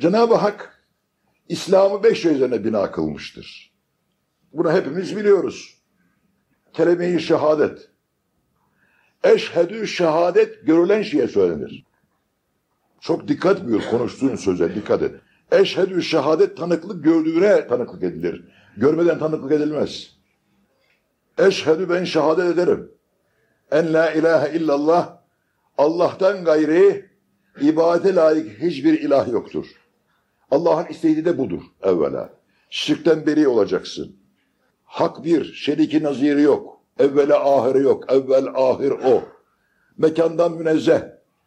Cenab-ı Hak İslam'ı beş şey üzerine bina kılmıştır. Bunu hepimiz biliyoruz. Kelime-i şehadet. Eşhedü şehadet görülen şeye söylenir. Çok dikkat buyur konuştuğun söze dikkat et. Eşhedü şehadet tanıklık gördüğüne tanıklık edilir. Görmeden tanıklık edilmez. Eşhedü ben şehadet ederim. En la ilahe illallah Allah'tan gayri ibadete layık hiçbir ilah yoktur. Allah'ın istediği de budur evvela. Şirkten beri olacaksın. Hak bir, şeriki naziri yok. Evvela ahiri yok. Evvel ahir o. Mekandan münezzeh.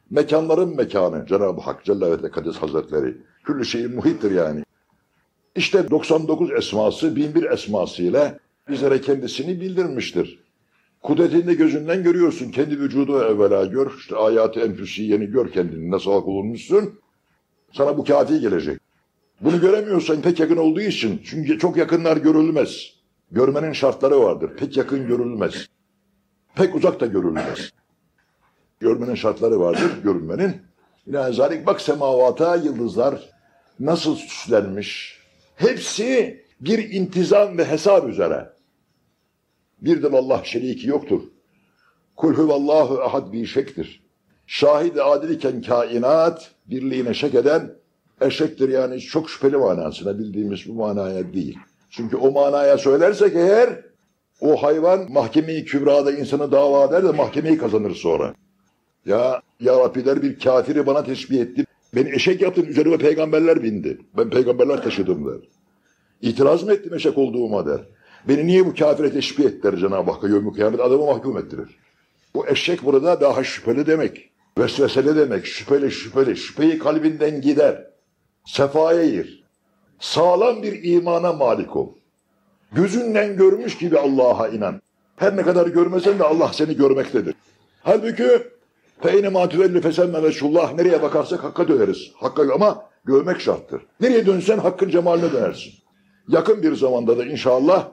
Mekanların mekanı Cenab-ı Hak Celle ve Tekaddes Hazretleri. Küllü şeyin muhittir yani. İşte 99 esması, 1001 esması ile bizlere kendisini bildirmiştir. Kudretini gözünden görüyorsun. Kendi vücudu evvela gör. İşte ayat-ı enfüsiyeni gör kendini. Nasıl hak olunmuşsun. Sana bu kafi gelecek. Bunu göremiyorsan pek yakın olduğu için. Çünkü çok yakınlar görülmez. Görmenin şartları vardır. Pek yakın görülmez. Pek uzak da görülmez. Görmenin şartları vardır, görünmenin. İlâ bak semavata yıldızlar nasıl süslenmiş. Hepsi bir intizam ve hesap üzere. Birdir Allah şeriki yoktur. Kul huvallahu ahad bir şektir. Şahid-i adil iken kainat birliğine şek eden eşektir yani çok şüpheli manasına bildiğimiz bu manaya değil. Çünkü o manaya söylersek eğer o hayvan mahkemeyi kübrada insanı dava eder de mahkemeyi kazanır sonra. Ya, ya Rabbi der bir kafiri bana teşbih etti. Beni eşek yaptın üzerime peygamberler bindi. Ben peygamberler taşıdım der. İtiraz mı ettim eşek olduğuma der. Beni niye bu kafire teşbih ettiler Cenab-ı Hakk'a yevmi kıyamet adamı mahkum ettirir. Bu eşek burada daha şüpheli demek. Vesveseli demek. Şüpheli şüpheli. Şüpheyi kalbinden gider. Sefaya gir. Sağlam bir imana malik ol. Gözünden görmüş gibi Allah'a inan. Her ne kadar görmesen de Allah seni görmektedir. Halbuki feyne matüvelli fesemme veşullah nereye bakarsak hakka döneriz. Hakka ama görmek şarttır. Nereye dönsen hakkın cemaline dönersin. Yakın bir zamanda da inşallah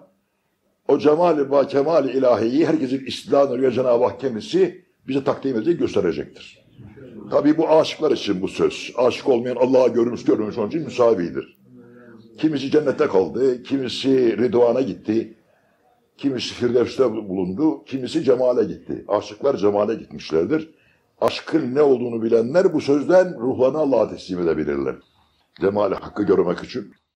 o cemali ve kemali ilahiyi herkesin istilanı Cenab-ı Hak kendisi bize takdim edecek, gösterecektir. Tabi bu aşıklar için bu söz. Aşık olmayan Allah'a görmüş görmüş onun için müsavidir. Kimisi cennette kaldı, kimisi Ridvan'a gitti, kimisi Firdevs'te bulundu, kimisi cemale gitti. Aşıklar cemale gitmişlerdir. Aşkın ne olduğunu bilenler bu sözden ruhlarını Allah'a teslim edebilirler. Cemali hakkı görmek için